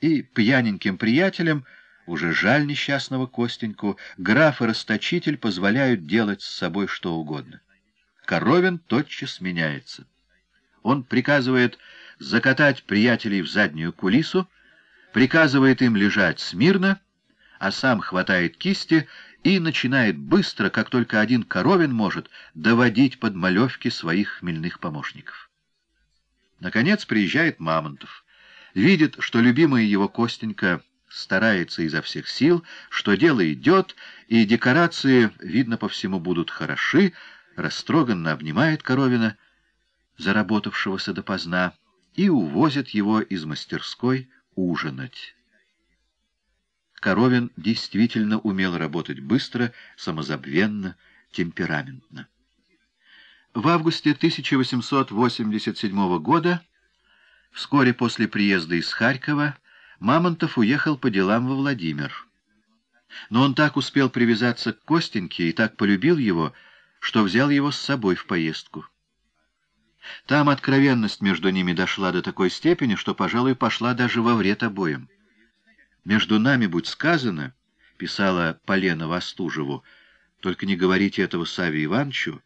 и пьяненьким приятелям, уже жаль несчастного Костеньку, граф и расточитель позволяют делать с собой что угодно. Коровин тотчас меняется. Он приказывает закатать приятелей в заднюю кулису, приказывает им лежать смирно, а сам хватает кисти и начинает быстро, как только один коровин может, доводить под малевки своих хмельных помощников. Наконец приезжает Мамонтов. Видит, что любимая его Костенька старается изо всех сил, что дело идет, и декорации, видно по всему, будут хороши, растроганно обнимает Коровина, заработавшегося допоздна, и увозит его из мастерской ужинать. Коровин действительно умел работать быстро, самозабвенно, темпераментно. В августе 1887 года, вскоре после приезда из Харькова, Мамонтов уехал по делам во Владимир. Но он так успел привязаться к Костеньке и так полюбил его, что взял его с собой в поездку. Там откровенность между ними дошла до такой степени, что, пожалуй, пошла даже во вред обоим. «Между нами, будь сказано», — писала Полена Востужеву, — «только не говорите этого Саве Ивановичу,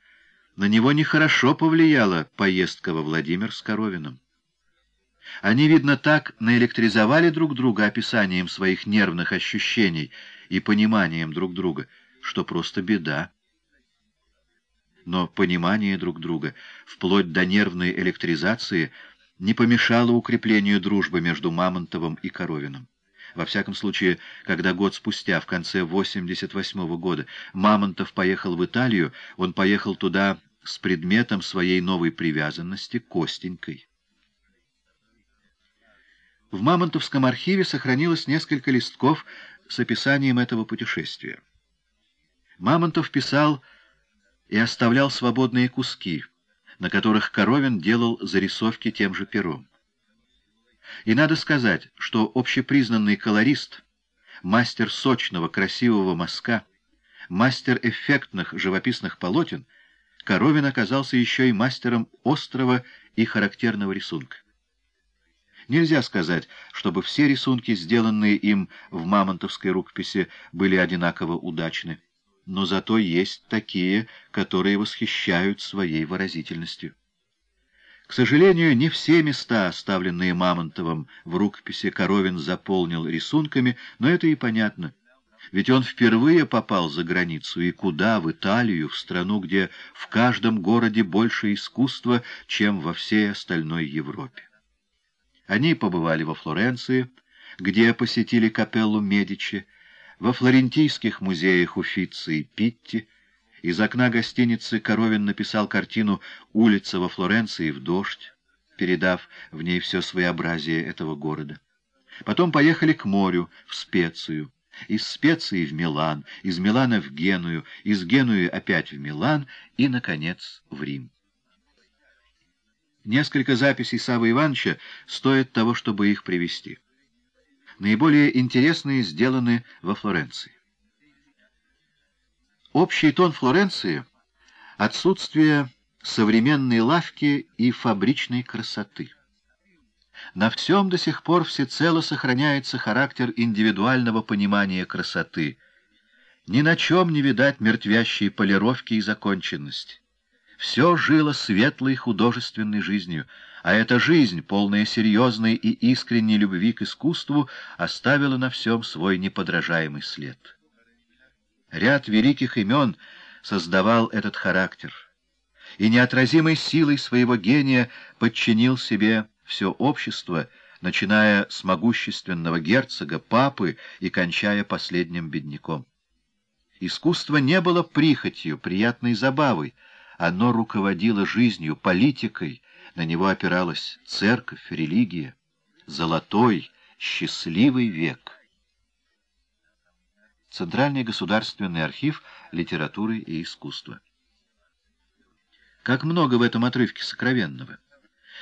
на него нехорошо повлияла поездка во Владимир с Коровиным. Они, видно, так наэлектризовали друг друга описанием своих нервных ощущений и пониманием друг друга, что просто беда. Но понимание друг друга, вплоть до нервной электризации, не помешало укреплению дружбы между Мамонтовым и Коровиным. Во всяком случае, когда год спустя, в конце 88 -го года, Мамонтов поехал в Италию, он поехал туда с предметом своей новой привязанности Костенькой. В Мамонтовском архиве сохранилось несколько листков с описанием этого путешествия. Мамонтов писал и оставлял свободные куски, на которых Коровин делал зарисовки тем же пером. И надо сказать, что общепризнанный колорист, мастер сочного красивого мазка, мастер эффектных живописных полотен, Коровин оказался еще и мастером острого и характерного рисунка. Нельзя сказать, чтобы все рисунки, сделанные им в мамонтовской рукописи, были одинаково удачны, но зато есть такие, которые восхищают своей выразительностью. К сожалению, не все места, оставленные Мамонтовым в рукописи, Коровин заполнил рисунками, но это и понятно. Ведь он впервые попал за границу, и куда, в Италию, в страну, где в каждом городе больше искусства, чем во всей остальной Европе. Они побывали во Флоренции, где посетили капеллу Медичи, во флорентийских музеях Уффици и Питти, из окна гостиницы Коровин написал картину «Улица во Флоренции в дождь», передав в ней все своеобразие этого города. Потом поехали к морю, в Специю, из Специи в Милан, из Милана в Геную, из Генуи опять в Милан и, наконец, в Рим. Несколько записей Савы Ивановича стоят того, чтобы их привести. Наиболее интересные сделаны во Флоренции. Общий тон Флоренции — отсутствие современной лавки и фабричной красоты. На всем до сих пор всецело сохраняется характер индивидуального понимания красоты. Ни на чем не видать мертвящей полировки и законченности. Все жило светлой художественной жизнью, а эта жизнь, полная серьезной и искренней любви к искусству, оставила на всем свой неподражаемый след. Ряд великих имен создавал этот характер, и неотразимой силой своего гения подчинил себе все общество, начиная с могущественного герцога, папы и кончая последним бедняком. Искусство не было прихотью, приятной забавой, оно руководило жизнью, политикой, на него опиралась церковь, религия, золотой, счастливый век — Центральный государственный архив литературы и искусства. Как много в этом отрывке сокровенного!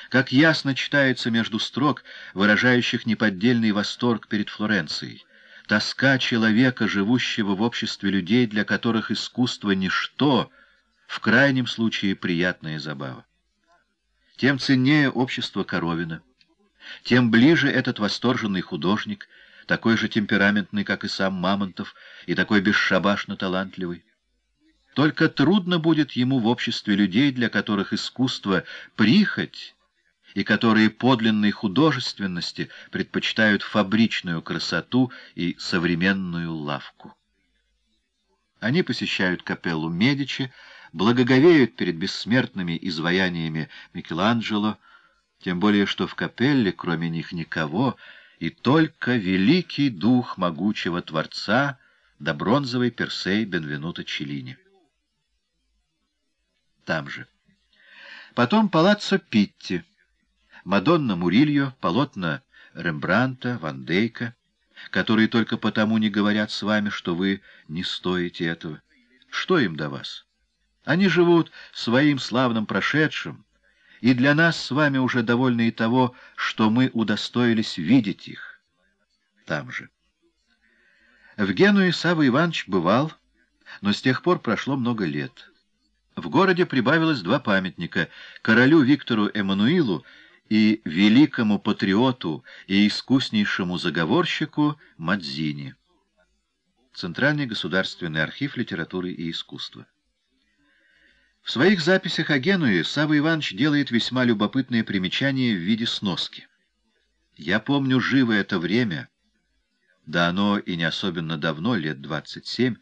Как ясно читается между строк, выражающих неподдельный восторг перед Флоренцией, тоска человека, живущего в обществе людей, для которых искусство — ничто, в крайнем случае приятная забава. Тем ценнее общество Коровина, тем ближе этот восторженный художник, такой же темпераментный, как и сам Мамонтов, и такой бесшабашно талантливый. Только трудно будет ему в обществе людей, для которых искусство — прихоть, и которые подлинной художественности предпочитают фабричную красоту и современную лавку. Они посещают капеллу Медичи, благоговеют перед бессмертными изваяниями Микеланджело, тем более что в капелле кроме них никого, и только великий дух могучего Творца да бронзовый Персей Бенвенуто Челлини. Там же. Потом палаццо Питти, Мадонна Мурильо, полотна Рембранта, Ван Дейка, которые только потому не говорят с вами, что вы не стоите этого. Что им до вас? Они живут своим славным прошедшим, и для нас с вами уже довольны и того, что мы удостоились видеть их там же. В Генуе Савва Иванович бывал, но с тех пор прошло много лет. В городе прибавилось два памятника — королю Виктору Эммануилу и великому патриоту и искуснейшему заговорщику Мадзини. Центральный государственный архив литературы и искусства. В своих записях о Генуе Савва Иванович делает весьма любопытные примечания в виде сноски. «Я помню живо это время, да оно и не особенно давно, лет 27,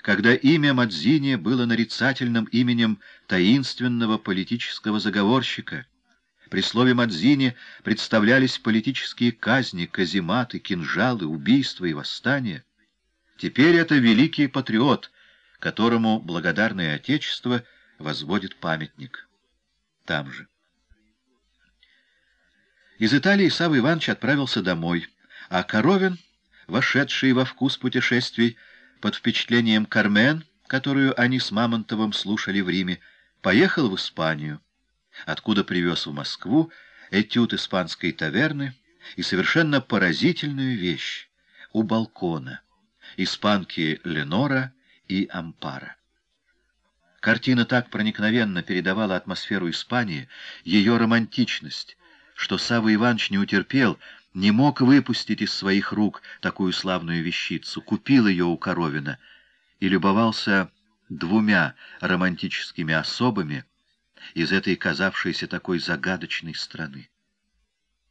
когда имя Мадзини было нарицательным именем таинственного политического заговорщика, при слове Мадзини представлялись политические казни, казематы, кинжалы, убийства и восстания. Теперь это великий патриот, которому благодарное Отечество возводит памятник. Там же. Из Италии Савва Иванович отправился домой, а Коровин, вошедший во вкус путешествий, под впечатлением Кармен, которую они с Мамонтовым слушали в Риме, поехал в Испанию откуда привез в Москву этюд испанской таверны и совершенно поразительную вещь у балкона — испанки Ленора и Ампара. Картина так проникновенно передавала атмосферу Испании, ее романтичность, что Савва Иванович не утерпел, не мог выпустить из своих рук такую славную вещицу, купил ее у Коровина и любовался двумя романтическими особами, из этой казавшейся такой загадочной страны.